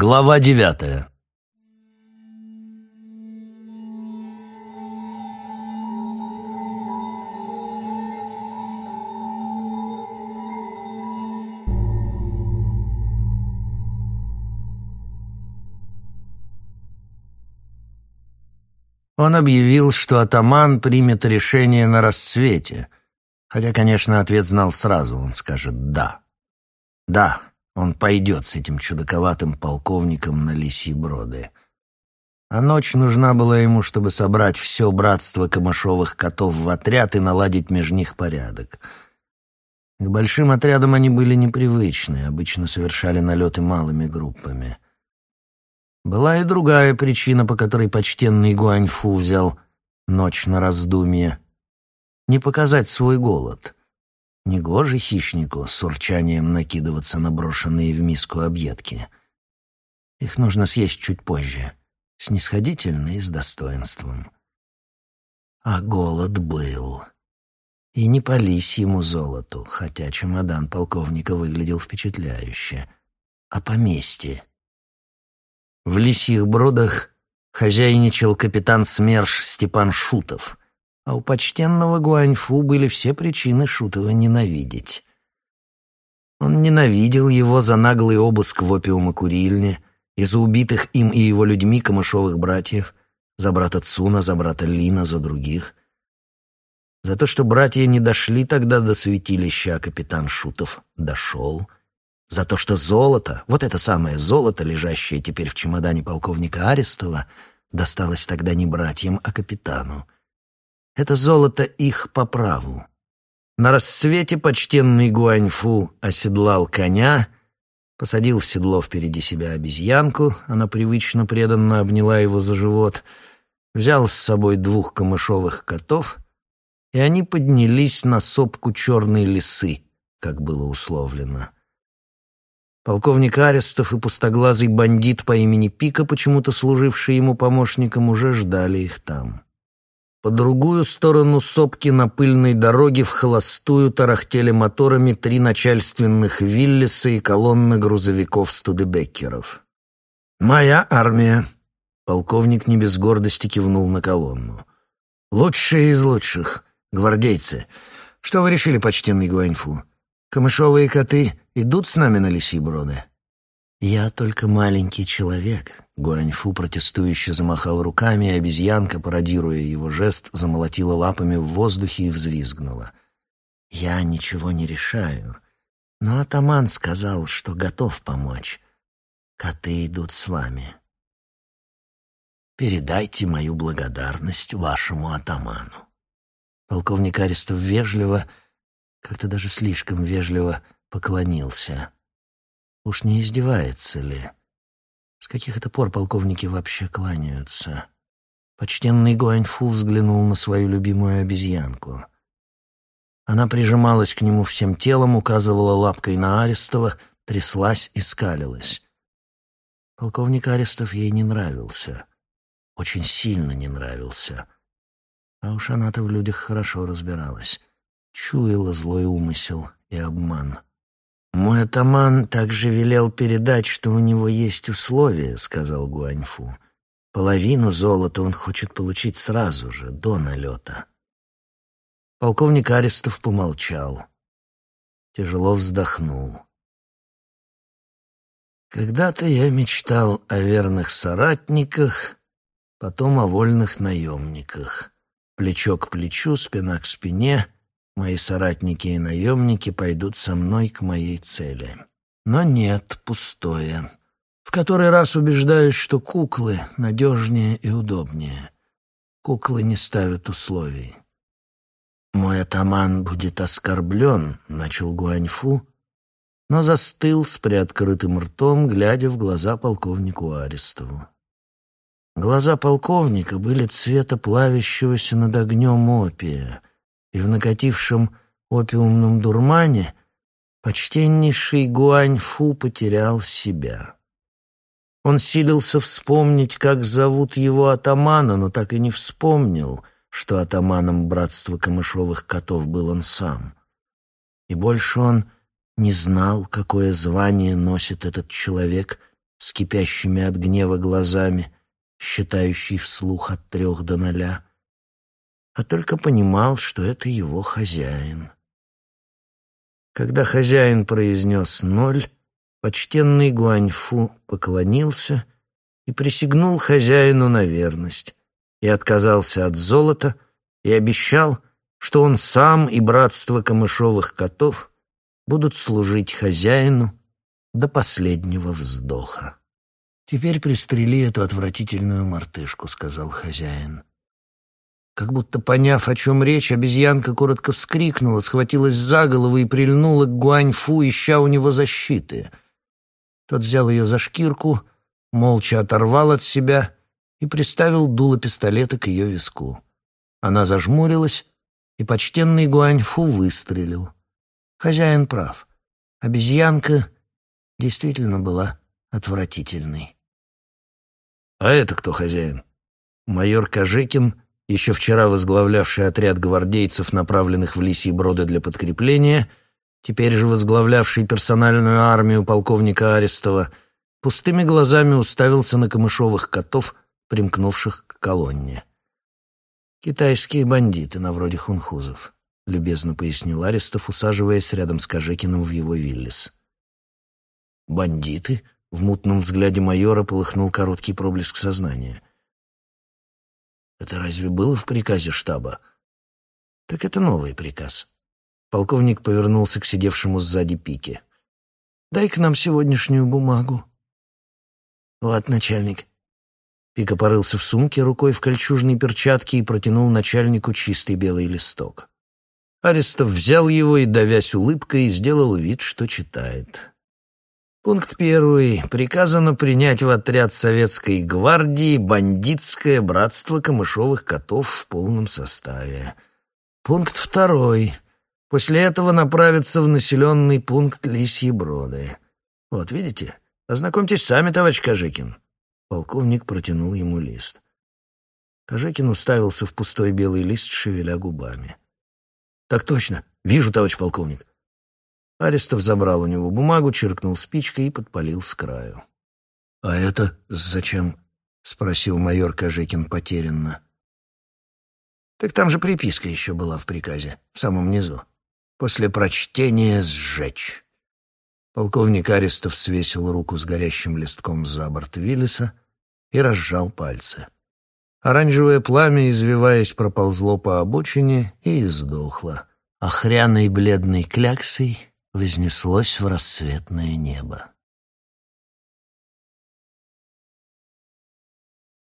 Глава девятая. Он объявил, что атаман примет решение на рассвете, хотя, конечно, ответ знал сразу, он скажет «да». Да, он пойдет с этим чудаковатым полковником на лисьи броды. А ночь нужна была ему, чтобы собрать все братство камышовых котов в отряд и наладить между них порядок. К большим отрядам они были непривычны, обычно совершали налеты малыми группами. Была и другая причина, по которой почтенный Гуаньфу взял ночь на раздумье. Не показать свой голод — Негоже хищнику с урчанием накидываться на брошенные в миску объедки. Их нужно съесть чуть позже, снисходительно и с достоинством. А голод был. И не пались ему золоту, хотя чемодан полковника выглядел впечатляюще, а поместье. В лисьих бродах хозяйничал капитан СМЕРШ Степан Шутов — а у почтенного Гуаньфу были все причины Шутова ненавидеть. Он ненавидел его за наглый обыск в опиумокурильне и за убитых им и его людьми камышовых братьев, за брата Цуна, за брата Лина, за других. За то, что братья не дошли тогда до святилища, а капитан Шутов дошел. За то, что золото, вот это самое золото, лежащее теперь в чемодане полковника Арестова, досталось тогда не братьям, а капитану. Это золото их по праву. На рассвете почтенный Гуаньфу оседлал коня, посадил в седло впереди себя обезьянку, она привычно преданно обняла его за живот, взял с собой двух камышовых котов, и они поднялись на сопку черной лисы, как было условлено. Полковник Арестов и пустоглазый бандит по имени Пика, почему-то служивший ему помощником, уже ждали их там. По другую сторону сопки на пыльной дороге в холостую тарахтели моторами три начальственных Виллиса и колонны грузовиков Студебеккеров. «Моя армия!» — полковник не без гордости кивнул на колонну. «Лучшие из лучших, гвардейцы. Что вы решили, почтенный Гуаньфу? Камышовые коты идут с нами на лисьи броды?» «Я только маленький человек», — Гуаньфу протестующе замахал руками, и обезьянка, пародируя его жест, замолотила лапами в воздухе и взвизгнула. «Я ничего не решаю, но атаман сказал, что готов помочь. Коты идут с вами. Передайте мою благодарность вашему атаману». Полковник Арестов вежливо, как-то даже слишком вежливо поклонился. Уж не издевается ли? С каких это пор полковники вообще кланяются? Почтенный Гуаньфу взглянул на свою любимую обезьянку. Она прижималась к нему всем телом, указывала лапкой на Арестова, тряслась и скалилась. Полковник Арестов ей не нравился. Очень сильно не нравился. А уж она-то в людях хорошо разбиралась. Чуяла злой умысел и обман. «Мой атаман также велел передать, что у него есть условия», — сказал Гуаньфу. «Половину золота он хочет получить сразу же, до налета». Полковник Арестов помолчал. Тяжело вздохнул. «Когда-то я мечтал о верных соратниках, потом о вольных наемниках. Плечо к плечу, спина к спине — Мои соратники и наемники пойдут со мной к моей цели. Но нет, пустое. В который раз убеждаюсь, что куклы надежнее и удобнее. Куклы не ставят условий. «Мой атаман будет оскорблен», — начал Гуаньфу, но застыл с приоткрытым ртом, глядя в глаза полковнику Арестову. Глаза полковника были цвета плавящегося над огнем опия — и в накатившем опиумном дурмане почтеннейший Гуань-Фу потерял себя. Он силился вспомнить, как зовут его атамана, но так и не вспомнил, что атаманом братства камышовых котов был он сам. И больше он не знал, какое звание носит этот человек с кипящими от гнева глазами, считающий вслух от трех до ноля, а только понимал, что это его хозяин. Когда хозяин произнес «ноль», почтенный Гуаньфу поклонился и присягнул хозяину на верность, и отказался от золота, и обещал, что он сам и братство камышовых котов будут служить хозяину до последнего вздоха. «Теперь пристрели эту отвратительную мартышку», — сказал хозяин. Как будто поняв, о чем речь, обезьянка коротко вскрикнула, схватилась за голову и прильнула к Гуаньфу, ища у него защиты. Тот взял ее за шкирку, молча оторвал от себя и приставил дуло пистолета к ее виску. Она зажмурилась, и почтенный Гуаньфу выстрелил. Хозяин прав. Обезьянка действительно была отвратительной. «А это кто хозяин?» Майор Кожекин, еще вчера возглавлявший отряд гвардейцев, направленных в Лисьи Броды для подкрепления, теперь же возглавлявший персональную армию полковника Арестова, пустыми глазами уставился на камышовых котов, примкнувших к колонне. «Китайские бандиты, на вроде хунхузов», — любезно пояснил Арестов, усаживаясь рядом с Кожекиным в его виллис. «Бандиты?» — в мутном взгляде майора полыхнул короткий проблеск сознания. «Это разве было в приказе штаба?» «Так это новый приказ». Полковник повернулся к сидевшему сзади Пике. «Дай-ка нам сегодняшнюю бумагу». «Вот, начальник». Пика порылся в сумке рукой в кольчужной перчатке и протянул начальнику чистый белый листок. Арестов взял его и, давясь улыбкой, сделал вид, что читает. Пункт первый. Приказано принять в отряд советской гвардии бандитское братство камышовых котов в полном составе. Пункт второй. После этого направиться в населенный пункт Лисьи Броды. Вот, видите? Ознакомьтесь сами, товарищ Кожикин. Полковник протянул ему лист. Кожикин уставился в пустой белый лист, шевеля губами. «Так точно. Вижу, товарищ полковник. Арестов забрал у него бумагу, чиркнул спичкой и подпалил с краю. «А это зачем?» — спросил майор Кожекин потерянно. «Так там же приписка еще была в приказе, в самом низу. После прочтения сжечь». Полковник Арестов свесил руку с горящим листком за борт Виллиса и разжал пальцы. Оранжевое пламя, извиваясь, проползло по обочине и издохло. Охряной бледной кляксой вознеслось в рассветное небо.